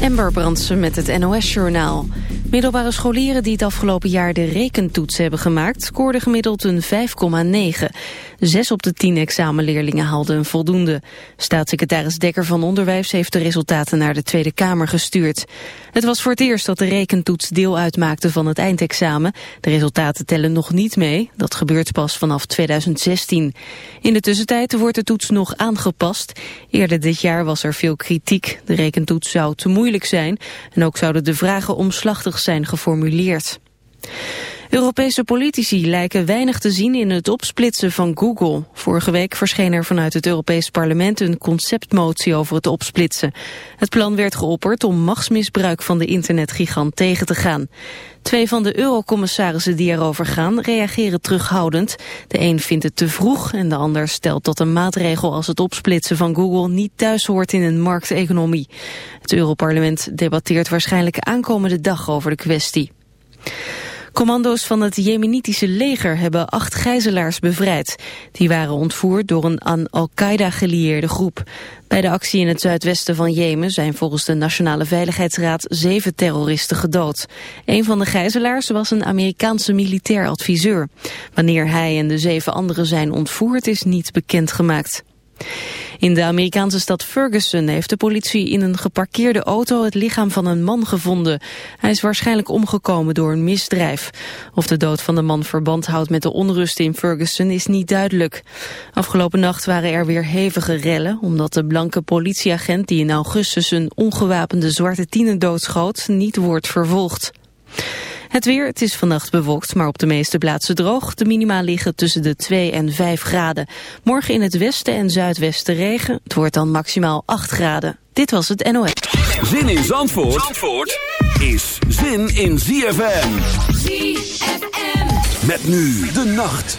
Ember Brandsen met het NOS-journaal. Middelbare scholieren die het afgelopen jaar de rekentoets hebben gemaakt... scoorden gemiddeld een 5,9. Zes op de tien examenleerlingen haalden een voldoende. Staatssecretaris Dekker van Onderwijs heeft de resultaten naar de Tweede Kamer gestuurd. Het was voor het eerst dat de rekentoets deel uitmaakte van het eindexamen. De resultaten tellen nog niet mee. Dat gebeurt pas vanaf 2016. In de tussentijd wordt de toets nog aangepast. Eerder dit jaar was er veel kritiek. De rekentoets zou te moeilijk zijn en ook zouden de vragen omslachtig zijn geformuleerd. Europese politici lijken weinig te zien in het opsplitsen van Google. Vorige week verscheen er vanuit het Europees Parlement een conceptmotie over het opsplitsen. Het plan werd geopperd om machtsmisbruik van de internetgigant tegen te gaan. Twee van de eurocommissarissen die erover gaan reageren terughoudend. De een vindt het te vroeg en de ander stelt dat een maatregel als het opsplitsen van Google niet thuis hoort in een markteconomie. Het Europarlement debatteert waarschijnlijk aankomende dag over de kwestie. Commando's van het Jemenitische leger hebben acht gijzelaars bevrijd. Die waren ontvoerd door een aan Al-Qaeda gelieerde groep. Bij de actie in het zuidwesten van Jemen zijn volgens de Nationale Veiligheidsraad zeven terroristen gedood. Een van de gijzelaars was een Amerikaanse militair adviseur. Wanneer hij en de zeven anderen zijn ontvoerd is niet bekendgemaakt. In de Amerikaanse stad Ferguson heeft de politie in een geparkeerde auto het lichaam van een man gevonden. Hij is waarschijnlijk omgekomen door een misdrijf. Of de dood van de man verband houdt met de onrust in Ferguson is niet duidelijk. Afgelopen nacht waren er weer hevige rellen omdat de blanke politieagent die in augustus een ongewapende zwarte tiener doodschoot niet wordt vervolgd. Het weer, het is vannacht bewolkt, maar op de meeste plaatsen droog. De minima liggen tussen de 2 en 5 graden. Morgen in het westen en zuidwesten regen. Het wordt dan maximaal 8 graden. Dit was het NOS. Zin in Zandvoort, Zandvoort is zin in ZFM. ZFM. Met nu de nacht.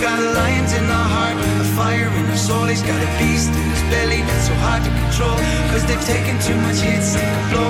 got a lion's in our heart, a fire in our soul. He's got a beast in his belly that's so hard to control. Cause they've taken too much hits and the blow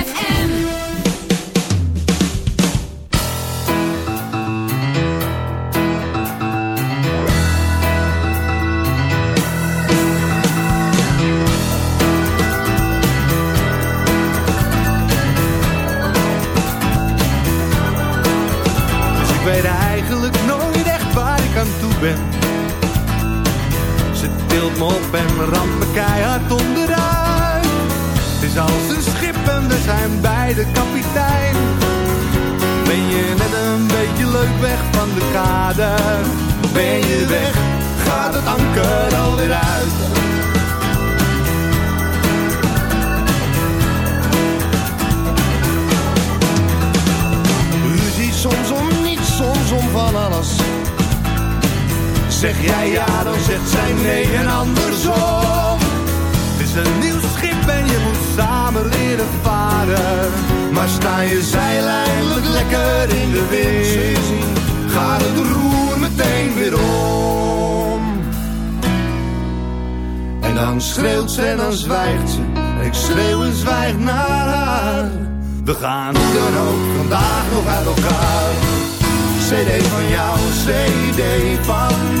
Zwijgt ze. Ik schreeuw en zwijg naar haar. We gaan hoe dan ook vandaag nog uit elkaar. CD van jou, CD van.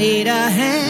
Need a hand ¿eh?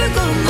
difficult